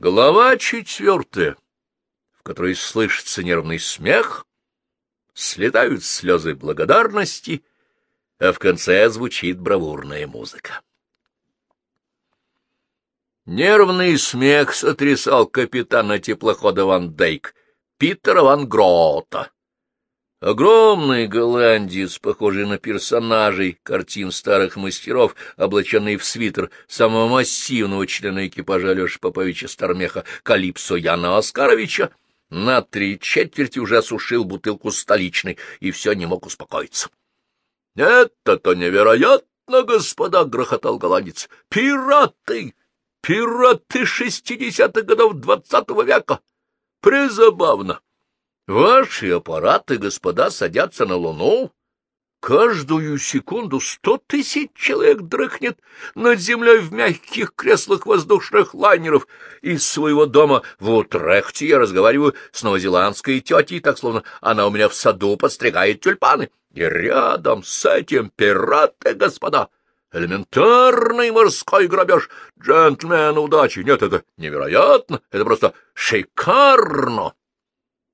Глава четвертая, в которой слышится нервный смех, слетают слезы благодарности, а в конце звучит бравурная музыка. Нервный смех сотрясал капитана теплохода Ван Дейк, Питера Ван Грота. Огромный голландец, похожий на персонажей картин старых мастеров, облаченный в свитер самого массивного члена экипажа Алеши Поповича Стармеха Калипсо Яна Оскаровича, на три четверти уже осушил бутылку столичной и все не мог успокоиться. — Это-то невероятно, господа! — грохотал голландец. — Пираты! Пираты шестидесятых годов двадцатого века! Призабавно! Ваши аппараты, господа, садятся на Луну. Каждую секунду сто тысяч человек дрыхнет над землей в мягких креслах воздушных лайнеров. Из своего дома в Утрехте я разговариваю с новозеландской тетей, так словно она у меня в саду подстригает тюльпаны. И рядом с этим пираты, господа, элементарный морской грабеж. Джентльмен удачи. Нет, это невероятно, это просто шикарно.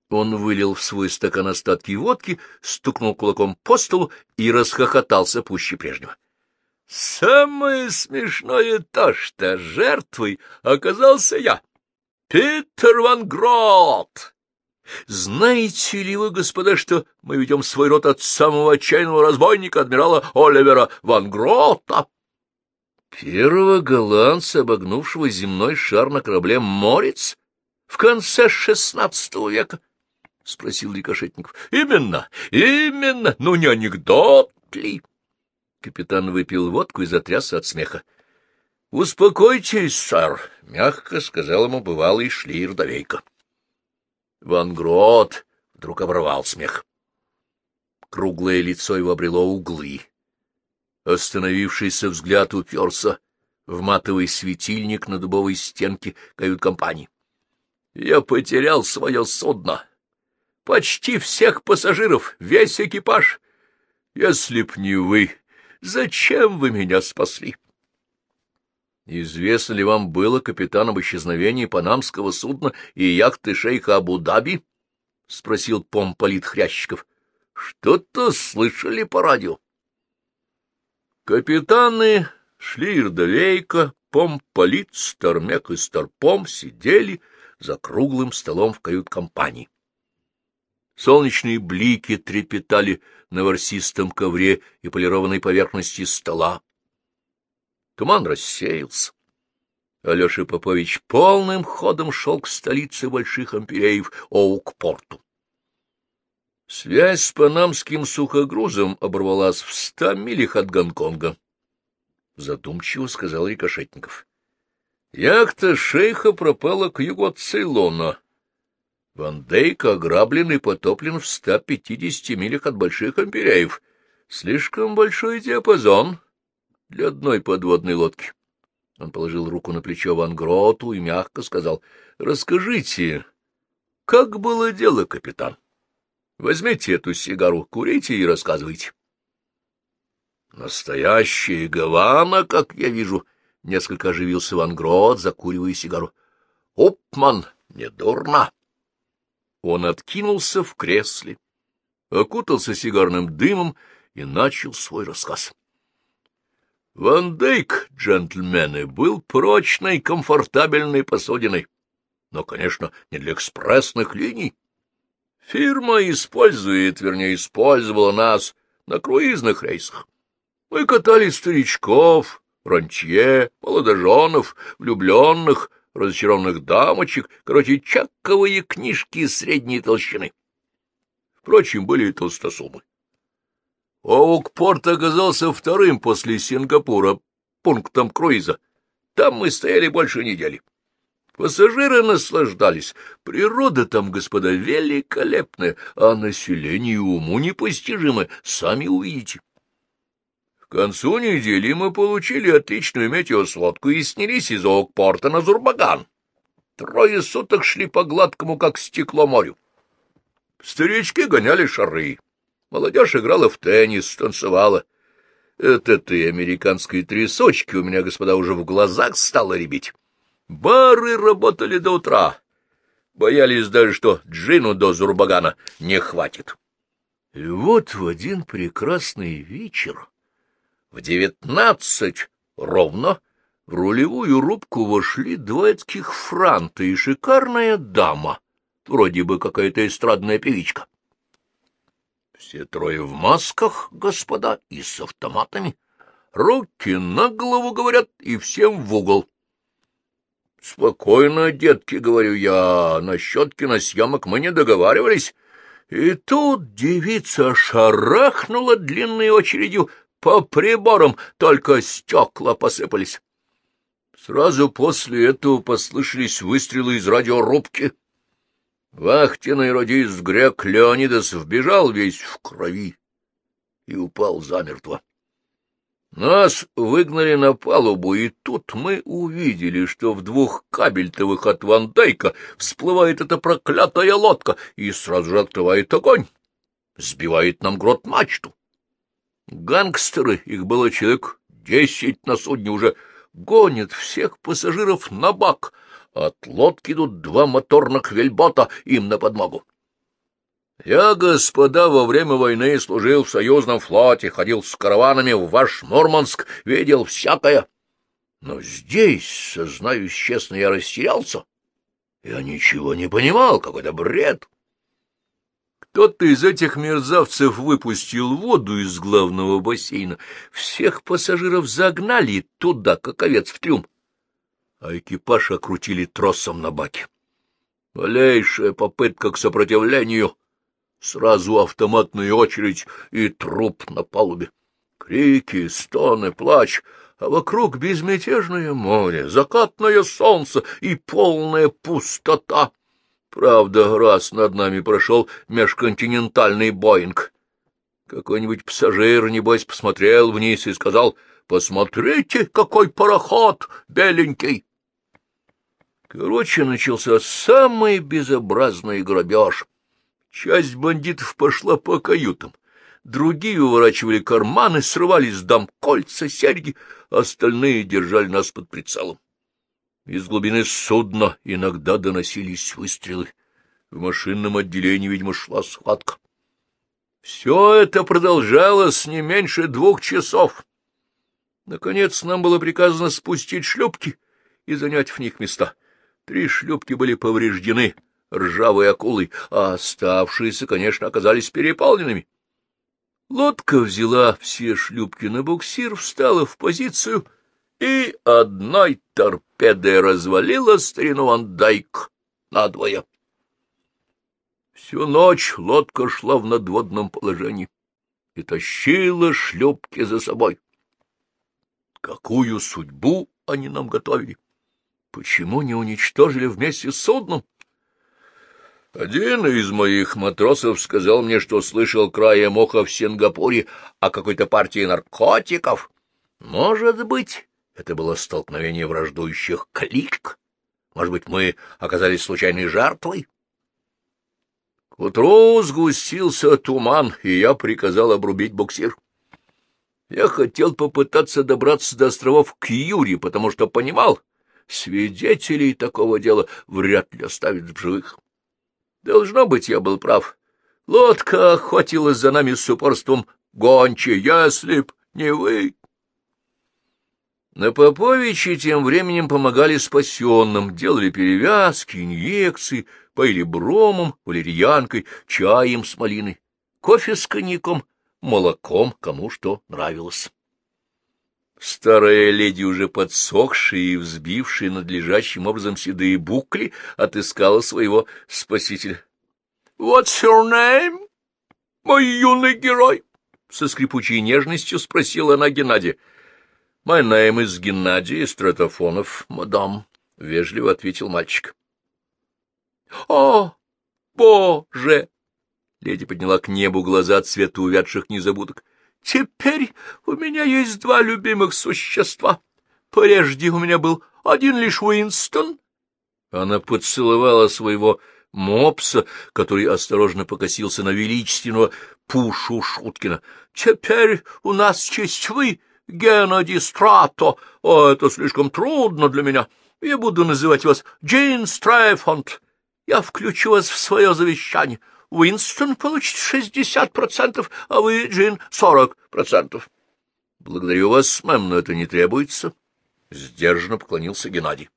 Он вылил в свой стакан остатки водки, стукнул кулаком по столу и расхохотался пуще прежнего. Самое смешное то, что жертвой оказался я, Питер Ван Грот. Знаете ли вы, господа, что мы ведем свой род от самого отчаянного разбойника, адмирала Оливера Ван Грота? Первого голландца, обогнувшего земной шар на корабле «Морец» в конце шестнадцатого века. — спросил Рикошетников. — Именно, именно, ну не анекдот ли? Капитан выпил водку и затрясся от смеха. — Успокойтесь, сэр, — мягко сказал ему бывалый шлирдовейка. Ван Грот вдруг оборвал смех. Круглое лицо его обрело углы. Остановившийся взгляд уперся в матовый светильник на дубовой стенке кают-компании. — Я потерял свое судно, Почти всех пассажиров, весь экипаж. Если б не вы, зачем вы меня спасли? Известно ли вам было, капитан, об исчезновении панамского судна и яхты шейха Абу-Даби? — спросил помполит Хрящиков. — Что-то слышали по радио. Капитаны Шлирдовейка, помполит, Стармяк и Старпом сидели за круглым столом в кают-компании. Солнечные блики трепетали на ворсистом ковре и полированной поверхности стола. Туман рассеялся. Алеша Попович полным ходом шел к столице больших ампереев Оук-порту. Связь с панамским сухогрузом оборвалась в ста милях от Гонконга. Задумчиво сказал Рикошетников. Яхта шейха пропала к югу от Цейлона. Ван Дейк ограблен и потоплен в 150 милях от больших ампереев. Слишком большой диапазон для одной подводной лодки. Он положил руку на плечо Ван Гроту и мягко сказал, — Расскажите, как было дело, капитан? Возьмите эту сигару, курите и рассказывайте. — Настоящая Гавана, как я вижу, — несколько оживился Ван Грот, закуривая сигару. — Опман, недурно. Он откинулся в кресле, окутался сигарным дымом и начал свой рассказ. Ван Дейк, джентльмены, был прочной, комфортабельной посудиной, но, конечно, не для экспрессных линий. Фирма использует, вернее, использовала нас на круизных рейсах. Мы катали старичков, рантье, молодоженов, влюбленных, разочарованных дамочек, короче, чаковые книжки средней толщины. Впрочем, были и толстосумы. Оукпорт оказался вторым после Сингапура пунктом круиза. Там мы стояли больше недели. Пассажиры наслаждались. Природа там, господа, великолепная, а население уму непостижимо, сами увидите. К концу недели мы получили отличную метеосводку и снялись из Оукпорта на Зурбаган. Трое суток шли по гладкому, как стекло морю. Старички гоняли шары. Молодежь играла в теннис, танцевала. От этой американской трясочки у меня, господа, уже в глазах стало ребить. Бары работали до утра. Боялись даже, что джину до Зурбагана не хватит. И вот в один прекрасный вечер, в девятнадцать ровно, в рулевую рубку вошли два таких франта и шикарная дама, вроде бы какая-то эстрадная певичка. Все трое в масках, господа, и с автоматами. Руки на голову, говорят, и всем в угол. Спокойно, детки, говорю я, насчет киносъемок мы не договаривались. И тут девица шарахнула длинной очередью по приборам, только стекла посыпались. Сразу после этого послышались выстрелы из радиорубки. Вахтенный радист грек Леонидас вбежал весь в крови и упал замертво. Нас выгнали на палубу, и тут мы увидели, что в двух кабельтовых от Вандейка всплывает эта проклятая лодка и сразу же открывает огонь, сбивает нам грот мачту. Гангстеры, их было человек десять на судне, уже гонят всех пассажиров на бак — от лодки идут два моторных вельбота им на подмогу. Я, господа, во время войны служил в союзном флоте, ходил с караванами в ваш Мурманск, видел всякое. Но здесь, сознаюсь честно, я растерялся. Я ничего не понимал, какой-то бред. Кто-то из этих мерзавцев выпустил воду из главного бассейна. Всех пассажиров загнали туда, как овец в трюм а экипаж окрутили тросом на баке. Малейшая попытка к сопротивлению, сразу автоматная очередь и труп на палубе. Крики, стоны, плач, а вокруг безмятежное море, закатное солнце и полная пустота. Правда, раз над нами прошел межконтинентальный Боинг. Какой-нибудь пассажир, небось, посмотрел вниз и сказал, «Посмотрите, какой пароход беленький!» Короче, начался самый безобразный грабеж. Часть бандитов пошла по каютам, другие уворачивали карманы, срывали с дам кольца, серьги, остальные держали нас под прицелом. Из глубины судна иногда доносились выстрелы. В машинном отделении, видимо, шла схватка. Все это продолжалось не меньше двух часов. Наконец нам было приказано спустить шлюпки и занять в них места — Три шлюпки были повреждены ржавой акулой, а оставшиеся, конечно, оказались переполненными. Лодка взяла все шлюпки на буксир, встала в позицию и одной торпедой развалила старину Андайк надвое. Всю ночь лодка шла в надводном положении и тащила шлюпки за собой. Какую судьбу они нам готовили? Почему не уничтожили вместе с судном? Один из моих матросов сказал мне, что слышал края моха в Сингапуре о какой-то партии наркотиков. Может быть, это было столкновение враждующих клик? Может быть, мы оказались случайной жертвой? К утру сгустился туман, и я приказал обрубить буксир. Я хотел попытаться добраться до островов Кьюри, потому что понимал, свидетелей такого дела вряд ли оставят в живых. Должно быть, я был прав. Лодка охотилась за нами с упорством гончи, если б не вы. На Поповиче тем временем помогали спасенным, делали перевязки, инъекции, поили бромом, валерьянкой, чаем с малиной, кофе с коньяком, молоком, кому что нравилось. Старая леди, уже подсохшая и взбившая надлежащим образом седые букли, отыскала своего спасителя. — What's your name, мой юный герой? — со скрипучей нежностью спросила она Геннадия. — My name is Геннадий Стратофонов, мадам, — вежливо ответил мальчик. — О, боже! — леди подняла к небу глаза цвета увядших незабудок. — Теперь у меня есть два любимых существа. Прежде у меня был один лишь Уинстон. Она поцеловала своего мопса, который осторожно покосился на величественного Пушу Шуткина. Теперь у нас есть вы, Геннадий Страто. О, это слишком трудно для меня. Я буду называть вас Джейн Страйфонд. Я включу вас в свое завещание. Уинстон получит шестьдесят процентов, а вы, Джин, сорок процентов. — Благодарю вас, мэм, но это не требуется. Сдержанно поклонился Геннадий. —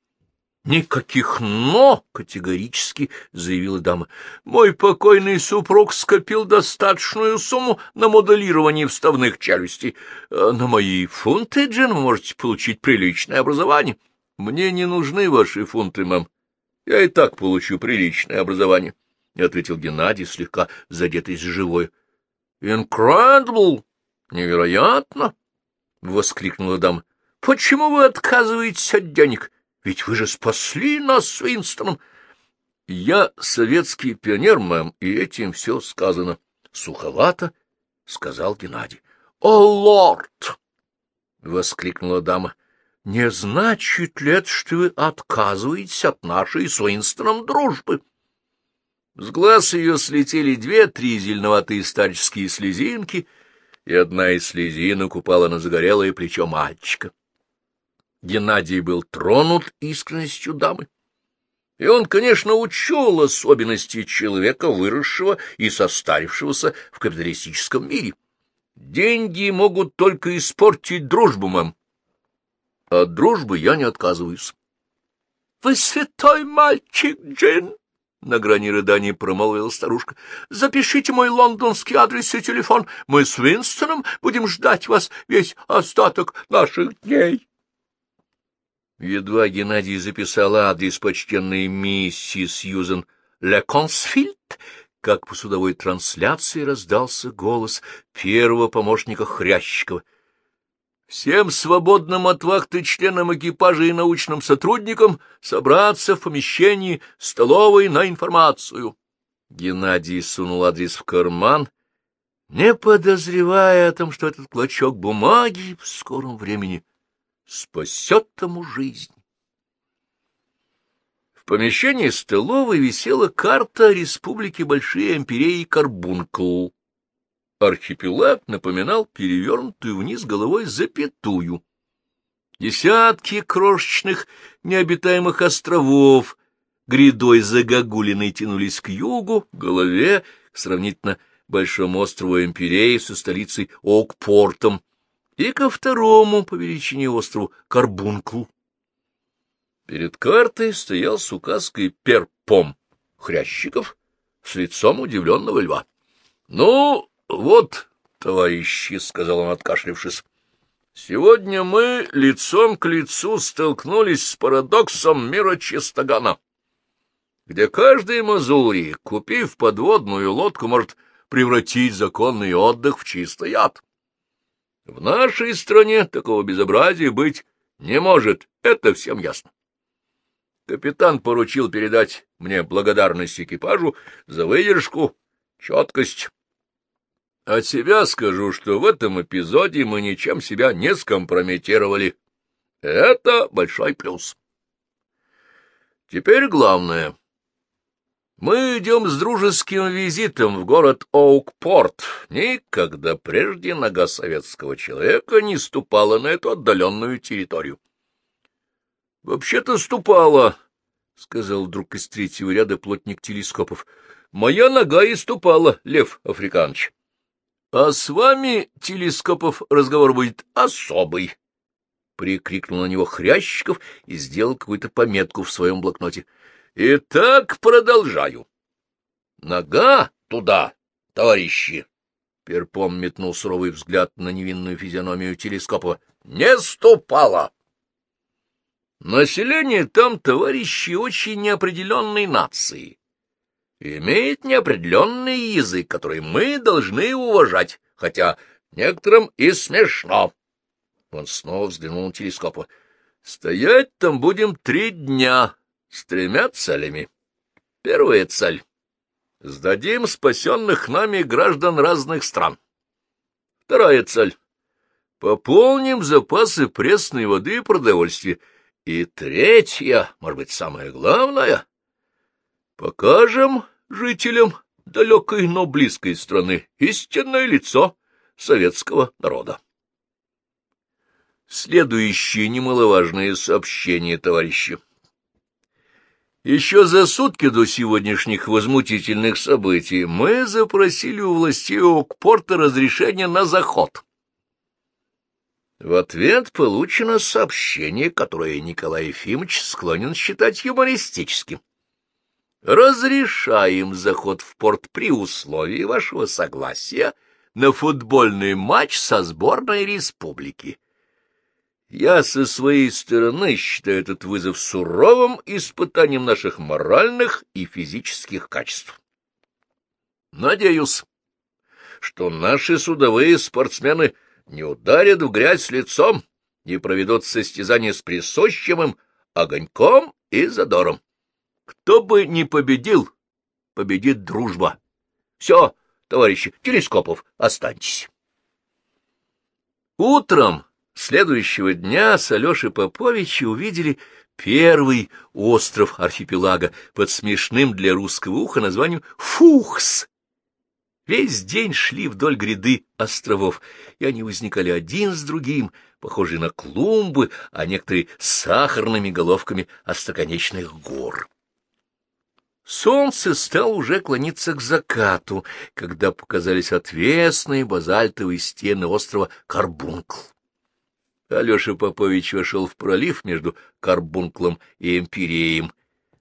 Никаких «но», — категорически заявила дама. — Мой покойный супруг скопил достаточную сумму на моделирование вставных челюстей. А на мои фунты, Джин, вы можете получить приличное образование. — Мне не нужны ваши фунты, мэм. Я и так получу приличное образование. —— ответил Геннадий, слегка задетый за живое. — Incredible! Невероятно! — воскликнула дама. — Почему вы отказываетесь от денег? Ведь вы же спасли нас с Уинстоном. — Я советский пионер, мэм, и этим все сказано. — Суховато, — сказал Геннадий. — О, лорд! — воскликнула дама. — Не значит ли это, что вы отказываетесь от нашей с Уинстоном дружбы? — с глаз ее слетели две-три зеленоватые старческие слезинки, и одна из слезинок упала на загорелое плечо мальчика. Геннадий был тронут искренностью дамы. И он, конечно, учел особенности человека, выросшего и состарившегося в капиталистическом мире. Деньги могут только испортить дружбу, мэм. От дружбы я не отказываюсь. — Вы святой мальчик, Джин! — на грани рыданий промолвила старушка. — Запишите мой лондонский адрес и телефон. Мы с Винстоном будем ждать вас весь остаток наших дней. Едва Геннадий записал адрес почтенной миссис Сьюзен Леконсфильд, как по судовой трансляции раздался голос первого помощника Хрящикова — Всем свободным от вахты членам экипажа и научным сотрудникам собраться в помещении столовой на информацию. Геннадий сунул адрес в карман, не подозревая о том, что этот клочок бумаги в скором времени спасет ему жизнь. В помещении столовой висела карта Республики Большие Империи Карбункл архипелаг напоминал перевернутую вниз головой запятую. Десятки крошечных необитаемых островов грядой загогулиной тянулись к югу, голове, сравнительно большому острову Эмпирей со столицей Окпортом и ко второму по величине острову Карбунклу. Перед картой стоял с указкой перпом хрящиков с лицом удивленного льва. — Ну, — Вот, товарищи, — сказал он, откашлившись, — сегодня мы лицом к лицу столкнулись с парадоксом мира Чистогана, где каждый мазури, купив подводную лодку, может превратить законный отдых в чистый яд. В нашей стране такого безобразия быть не может, это всем ясно. Капитан поручил передать мне благодарность экипажу за выдержку, четкость от себя скажу, что в этом эпизоде мы ничем себя не скомпрометировали. Это большой плюс. Теперь главное. Мы идем с дружеским визитом в город Оукпорт. Никогда прежде нога советского человека не ступала на эту отдаленную территорию. — Вообще-то ступала, — сказал вдруг из третьего ряда плотник телескопов. — Моя нога и ступала, Лев Африканович. — А с вами, Телескопов, разговор будет особый! — прикрикнул на него Хрящиков и сделал какую-то пометку в своем блокноте. — Итак, продолжаю. — Нога туда, товарищи! — Перпом метнул суровый взгляд на невинную физиономию Телескопова. — Не ступала! Население там, товарищи, очень неопределенной нации имеет неопределенный язык, который мы должны уважать, хотя некоторым и смешно. Он снова взглянул на телескоп. Стоять там будем три дня с тремя целями. Первая цель — сдадим спасенных нами граждан разных стран. Вторая цель — пополним запасы пресной воды и продовольствия. И третья, может быть, самая главная — Покажем жителям далекой, но близкой страны истинное лицо советского народа. Следующее немаловажное сообщение, товарищи. Еще за сутки до сегодняшних возмутительных событий мы запросили у властей Окпорта разрешение на заход. В ответ получено сообщение, которое Николай Ефимович склонен считать юмористическим. Разрешаем заход в порт при условии вашего согласия на футбольный матч со сборной республики. Я со своей стороны считаю этот вызов суровым испытанием наших моральных и физических качеств. Надеюсь, что наши судовые спортсмены не ударят в грязь лицом, не проведут состязания с присущим им огоньком и задором. Кто бы ни победил, победит дружба. Все, товарищи Телескопов, останьтесь. Утром Следующего дня с Алешей Поповича увидели первый остров архипелага под смешным для русского уха названием Фухс. Весь день шли вдоль гряды островов, и они возникали один с другим, похожие на клумбы, а некоторые сахарными головками остроконечных гор. Солнце стало уже клониться к закату, когда показались отвесные базальтовые стены острова Карбункл. Алеша Попович вошел в пролив между Карбунклом и Эмпиреем.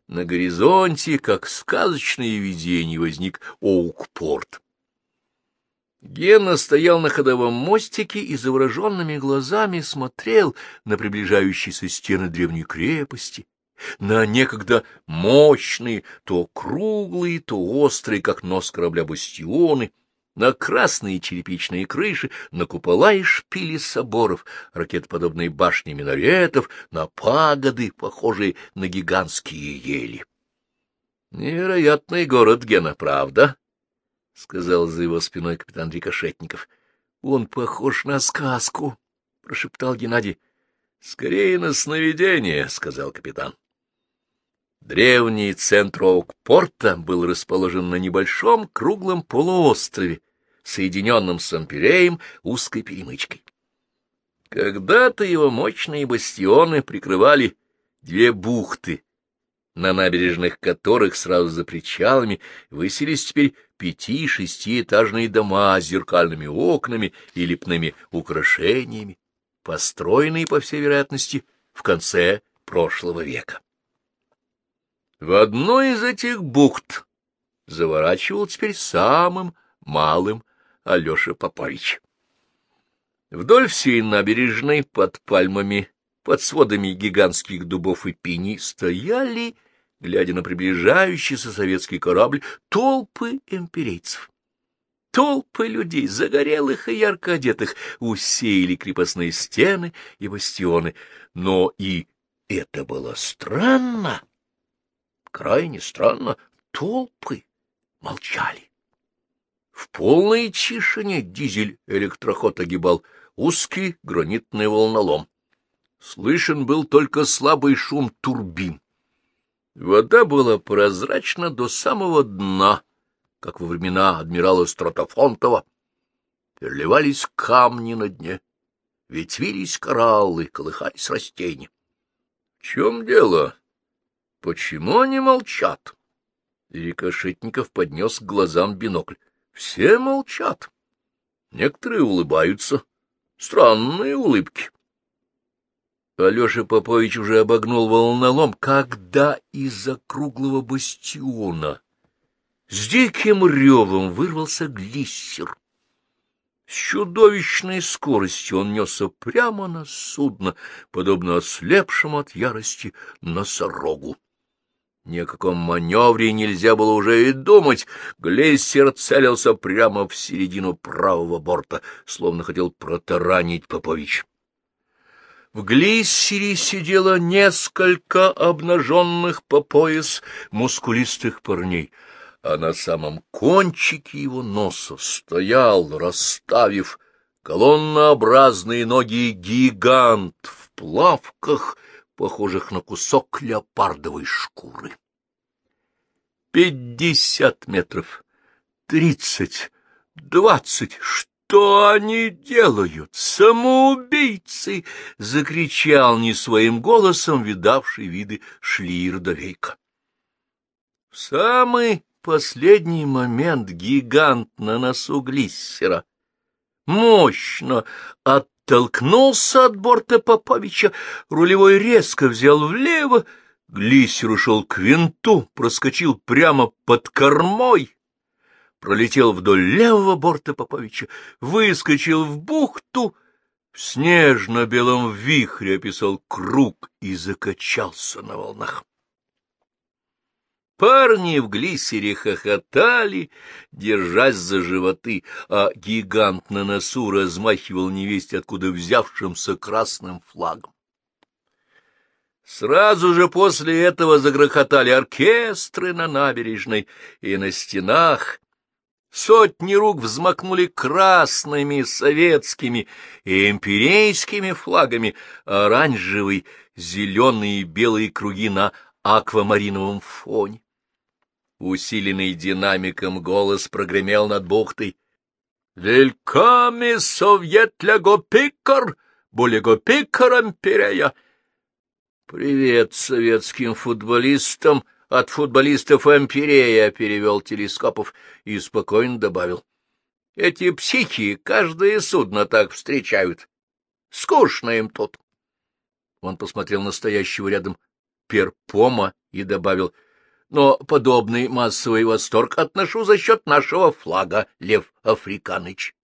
На горизонте, как сказочное видение, возник Оукпорт. Гена стоял на ходовом мостике и завороженными глазами смотрел на приближающиеся стены древней крепости, на некогда мощные, то круглые, то острые, как нос корабля бастионы, на красные черепичные крыши, на купола и шпили соборов, ракетоподобные башни минаретов, на пагоды, похожие на гигантские ели. — Невероятный город, Гена, правда? — сказал за его спиной капитан Рикошетников. — Он похож на сказку, — прошептал Геннадий. — Скорее на сновидение, — сказал капитан. Древний центр Оукпорта был расположен на небольшом круглом полуострове, соединенным с Ампереем узкой перемычкой. Когда-то его мощные бастионы прикрывали две бухты, на набережных которых сразу за причалами высились теперь пяти-шестиэтажные дома с зеркальными окнами и лепными украшениями, построенные, по всей вероятности, в конце прошлого века. В одной из этих бухт заворачивал теперь самым малым Алеша Попович. Вдоль всей набережной под пальмами, под сводами гигантских дубов и пиней стояли, глядя на приближающийся советский корабль, толпы имперейцев. Толпы людей, загорелых и ярко одетых, усеяли крепостные стены и бастионы. Но и это было странно, крайне странно, толпы молчали. В полной тишине дизель-электроход огибал узкий гранитный волнолом. Слышен был только слабый шум турбин. Вода была прозрачна до самого дна, как во времена адмирала Стратофонтова. Переливались камни на дне, ветвились кораллы, колыхались растения. — В чем дело? Почему они молчат? И Рикошетников поднес к глазам бинокль. Все молчат. Некоторые улыбаются. Странные улыбки. Алеша Попович уже обогнул волнолом, когда из-за круглого бастиона с диким ревом вырвался глиссер. С чудовищной скоростью он несся прямо на судно, подобно ослепшему от ярости носорогу. Ни о каком маневре нельзя было уже и думать. Глейсер целился прямо в середину правого борта, словно хотел протаранить Попович. В глиссере сидело несколько обнаженных по пояс мускулистых парней, а на самом кончике его носа стоял, расставив колоннообразные ноги гигант в плавках — похожих на кусок леопардовой шкуры. Пятьдесят метров, тридцать, двадцать, что они делают? Самоубийцы! — закричал не своим голосом видавший виды Шлирдовейка. В самый последний момент гигант на носу глиссера мощно оттолкнулся от борта Поповича, рулевой резко взял влево, глиссер ушел к винту, проскочил прямо под кормой, пролетел вдоль левого борта Поповича, выскочил в бухту, в снежно-белом вихре описал круг и закачался на волнах. Парни в глиссере хохотали, держась за животы, а гигант на носу размахивал невесть откуда взявшимся красным флагом. Сразу же после этого загрохотали оркестры на набережной и на стенах, Сотни рук взмахнули красными, советскими и империйскими флагами, оранжевый, зеленые и белые круги на аквамариновом фоне. Усиленный динамиком голос прогремел над бухтой. «Вельками совет лего пикар, болего пикаром перея!» «Привет советским футболистам!» от футболистов Ампирея, — перевел Телескопов и спокойно добавил. — Эти психи каждое судно так встречают. Скучно им тут. Он посмотрел на стоящего рядом перпома и добавил, — но подобный массовый восторг отношу за счет нашего флага, Лев Африканыч.